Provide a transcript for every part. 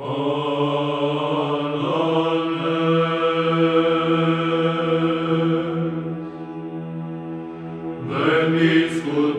An ale. Veniscu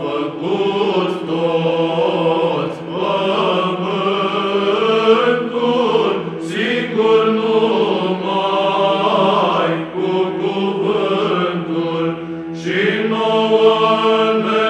Amen.